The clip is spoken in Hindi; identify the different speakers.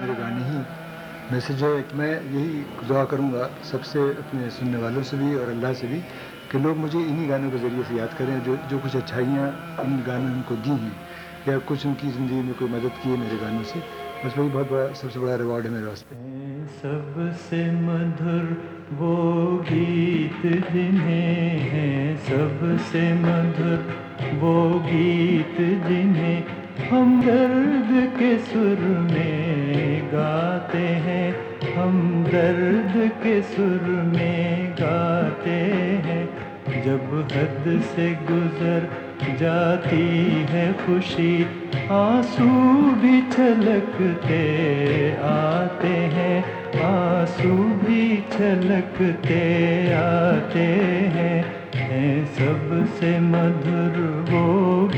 Speaker 1: मेरे गाने ही। मैसेज है कि मैं यही दुआ करूँगा सबसे अपने सुनने वालों से भी और अल्लाह से भी कि लोग मुझे इन्हीं गानों के ज़रिए से याद करें जो जो कुछ अच्छाइयाँ इन गानों ने उनको दी हैं या कुछ उनकी ज़िंदगी में कोई मदद की है मेरे गानों से। बस वही बहुत बड़ा, सबसे बड़ा रिवॉर्ड है मेरे वास्ते।
Speaker 2: सबसे मधुर वो गीत जिन्हें हैं, सबसे मधुर वो गीत जिन्हें हम दर्द के सुर में गाते हैं। हम दर्द के सुर में गाते हैं। जब हद से गुजर जाती है खुशी, आँसू भी छलकते आते हैं। आँसू भी छलकते आते हैं। हैं सबसे मधुर वो